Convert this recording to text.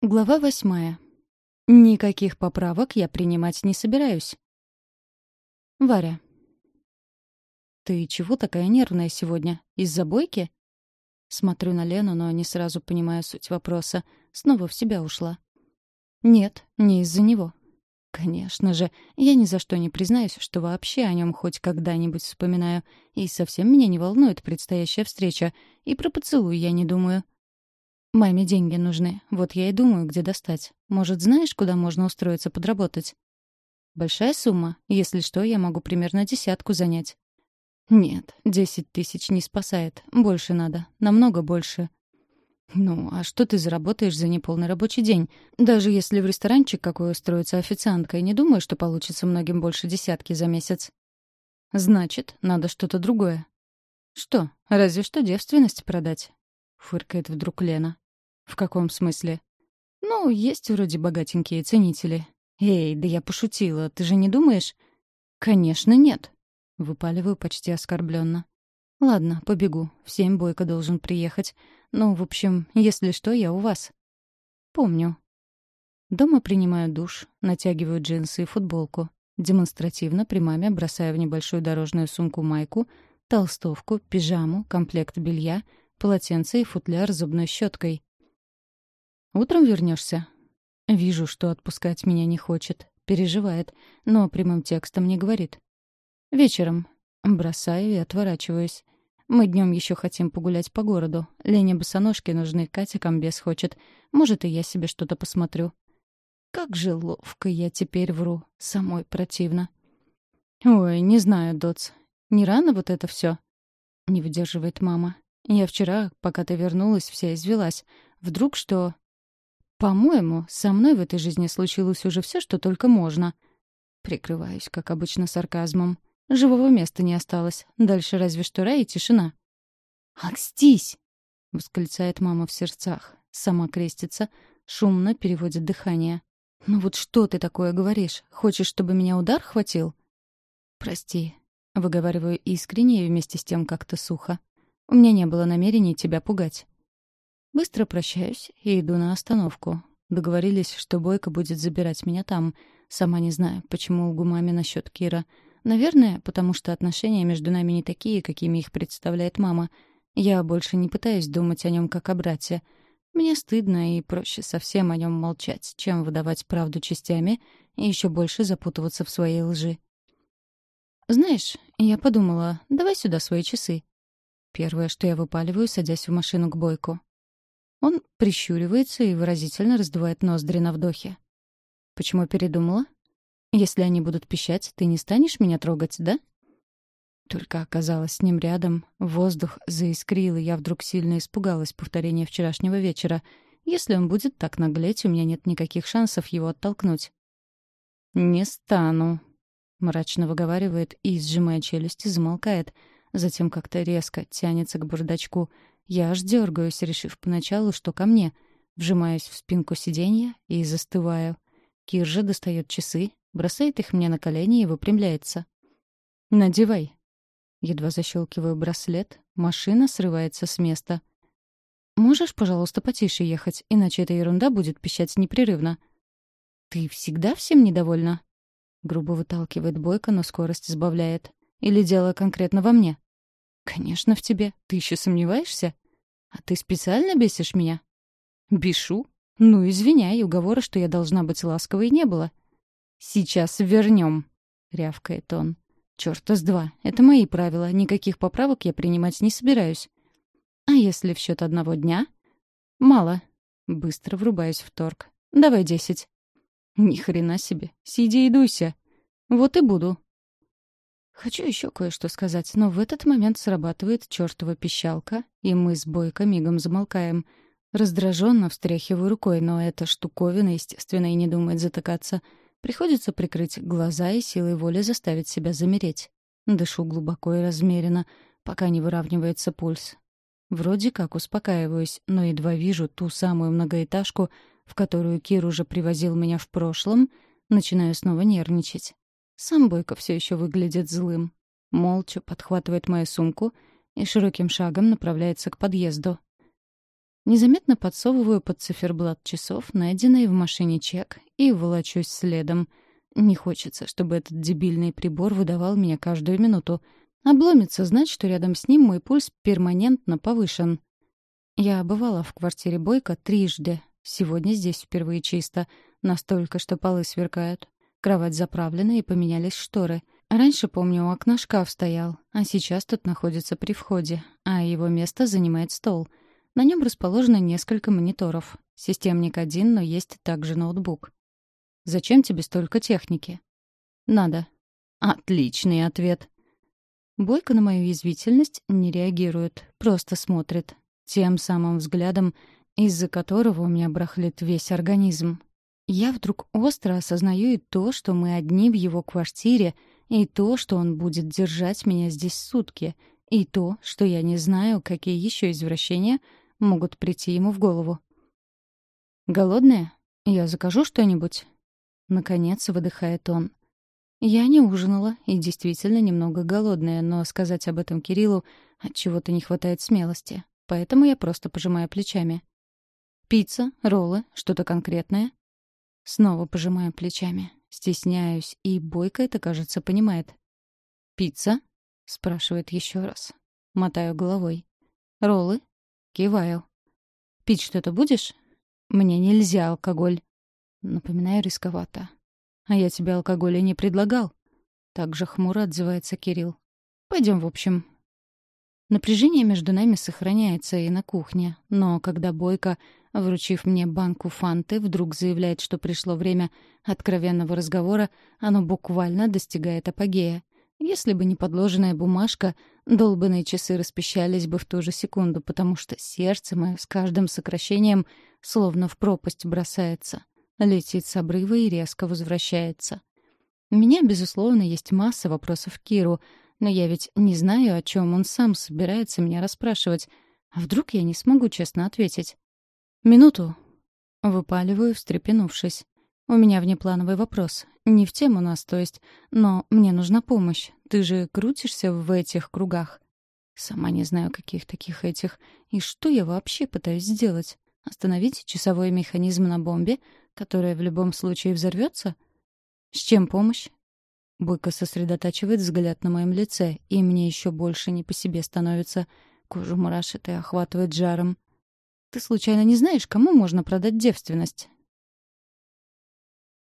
Глава восьмая. Никаких поправок я принимать не собираюсь. Варя. «Ты чего такая нервная сегодня? Из-за бойки?» Смотрю на Лену, но не сразу понимаю суть вопроса. Снова в себя ушла. «Нет, не из-за него. Конечно же, я ни за что не признаюсь, что вообще о нем хоть когда-нибудь вспоминаю. И совсем меня не волнует предстоящая встреча. И про поцелуй я не думаю. Маме деньги нужны. Вот я и думаю, где достать. Может, знаешь, куда можно устроиться подработать? Большая сумма. Если что, я могу примерно десятку занять. Нет, десять тысяч не спасает. Больше надо. Намного больше. Ну, а что ты заработаешь за неполный рабочий день? Даже если в ресторанчик какой устроится официанткой, не думаю, что получится многим больше десятки за месяц. Значит, надо что-то другое. Что, разве что девственность продать? — фыркает вдруг Лена. «В каком смысле?» «Ну, есть вроде богатенькие ценители». «Эй, да я пошутила, ты же не думаешь?» «Конечно, нет», — выпаливаю почти оскорбленно. «Ладно, побегу. В семь Бойко должен приехать. Ну, в общем, если что, я у вас». «Помню». Дома принимаю душ, натягиваю джинсы и футболку. Демонстративно при маме бросаю в небольшую дорожную сумку майку, толстовку, пижаму, комплект белья — полотенце и футляр с зубной щеткой. «Утром вернешься? Вижу, что отпускать меня не хочет, переживает, но прямым текстом не говорит. «Вечером». Бросаю и отворачиваюсь. Мы днем еще хотим погулять по городу. Лене босоножки нужны, Катя комбез хочет. Может, и я себе что-то посмотрю. Как же ловко я теперь вру. Самой противно. «Ой, не знаю, Доц. Не рано вот это все? Не выдерживает мама. Я вчера, пока ты вернулась, вся извелась. Вдруг что... По-моему, со мной в этой жизни случилось уже все, что только можно. Прикрываюсь, как обычно, сарказмом. Живого места не осталось. Дальше разве что рай и тишина. «Акстись!» — восклицает мама в сердцах. Сама крестится, шумно переводит дыхание. «Ну вот что ты такое говоришь? Хочешь, чтобы меня удар хватил?» «Прости», — выговариваю искренне и вместе с тем как-то сухо. У меня не было намерений тебя пугать. Быстро прощаюсь и иду на остановку. Договорились, что Бойко будет забирать меня там. Сама не знаю, почему лгу маме насчет Кира. Наверное, потому что отношения между нами не такие, какими их представляет мама. Я больше не пытаюсь думать о нем как о брате. Мне стыдно и проще совсем о нем молчать, чем выдавать правду частями и еще больше запутываться в своей лжи. «Знаешь, я подумала, давай сюда свои часы. Первое, что я выпаливаю, садясь в машину к Бойку. Он прищуривается и выразительно раздувает ноздри на вдохе. «Почему передумала? Если они будут пищать, ты не станешь меня трогать, да?» Только оказалась с ним рядом, воздух заискрил, и я вдруг сильно испугалась повторения вчерашнего вечера. Если он будет так наглеть, у меня нет никаких шансов его оттолкнуть. «Не стану», — мрачно выговаривает и, сжимая челюсти, замолкает — затем как-то резко тянется к бардачку. Я аж дергаюсь, решив поначалу, что ко мне. Вжимаюсь в спинку сиденья и застываю. Кир же достает часы, бросает их мне на колени и выпрямляется. «Надевай». Едва защелкиваю браслет, машина срывается с места. «Можешь, пожалуйста, потише ехать, иначе эта ерунда будет пищать непрерывно». «Ты всегда всем недовольна?» Грубо выталкивает Бойко, но скорость сбавляет. Или дело конкретно во мне? Конечно, в тебе. Ты еще сомневаешься? А ты специально бесишь меня? Бешу? Ну, извиняй, уговора, что я должна быть ласковой, не было. Сейчас вернем, рявкает он. Чёрта с два. Это мои правила. Никаких поправок я принимать не собираюсь. А если в счет одного дня? Мало. Быстро врубаюсь в торг. Давай десять. Ни хрена себе. Сиди и дуйся. Вот и буду. Хочу еще кое-что сказать, но в этот момент срабатывает чертова пищалка, и мы с Бойко мигом замолкаем. Раздраженно встряхиваю рукой, но эта штуковина, естественно, и не думает затыкаться. Приходится прикрыть глаза и силой воли заставить себя замереть. Дышу глубоко и размеренно, пока не выравнивается пульс. Вроде как успокаиваюсь, но едва вижу ту самую многоэтажку, в которую Кир уже привозил меня в прошлом, начинаю снова нервничать. Сам Бойко все еще выглядит злым. Молча подхватывает мою сумку и широким шагом направляется к подъезду. Незаметно подсовываю под циферблат часов, найденный в машине чек, и волочусь следом. Не хочется, чтобы этот дебильный прибор выдавал меня каждую минуту. Обломится знать, что рядом с ним мой пульс перманентно повышен. Я бывала в квартире Бойко трижды. Сегодня здесь впервые чисто. Настолько, что полы сверкают. Кровать заправлена и поменялись шторы. Раньше, помню, у окна шкаф стоял, а сейчас тут находится при входе, а его место занимает стол. На нем расположено несколько мониторов. Системник один, но есть также ноутбук. «Зачем тебе столько техники?» «Надо». «Отличный ответ». Бойко на мою язвительность не реагирует, просто смотрит. Тем самым взглядом, из-за которого у меня брахлит весь организм. Я вдруг остро осознаю и то, что мы одни в его квартире, и то, что он будет держать меня здесь сутки, и то, что я не знаю, какие еще извращения могут прийти ему в голову. «Голодная? Я закажу что-нибудь?» Наконец выдыхает он. Я не ужинала и действительно немного голодная, но сказать об этом Кириллу от чего-то не хватает смелости, поэтому я просто пожимаю плечами. Пицца, роллы, что-то конкретное? Снова пожимаю плечами. Стесняюсь, и Бойко это, кажется, понимает. «Пицца?» — спрашивает еще раз. Мотаю головой. «Роллы?» Киваю. «Пить что-то будешь?» «Мне нельзя алкоголь». Напоминаю рисковато. «А я тебе алкоголя не предлагал». Так же хмуро отзывается Кирилл. Пойдем в общем, Напряжение между нами сохраняется и на кухне, но когда Бойко, вручив мне банку фанты, вдруг заявляет, что пришло время откровенного разговора, оно буквально достигает апогея. Если бы не подложенная бумажка, долбанные часы распищались бы в ту же секунду, потому что сердце мое с каждым сокращением словно в пропасть бросается, летит с обрыва и резко возвращается. У меня, безусловно, есть масса вопросов к Киру — но я ведь не знаю, о чем он сам собирается меня расспрашивать. А вдруг я не смогу честно ответить? «Минуту». Выпаливаю, встрепенувшись. «У меня внеплановый вопрос. Не в тему нас, то есть. Но мне нужна помощь. Ты же крутишься в этих кругах». Сама не знаю, каких таких этих. И что я вообще пытаюсь сделать? Остановить часовой механизм на бомбе, которая в любом случае взорвется? С чем помощь? Бойко сосредотачивает взгляд на моем лице, и мне еще больше не по себе становится. Кожу мурашит и охватывает жаром. «Ты случайно не знаешь, кому можно продать девственность?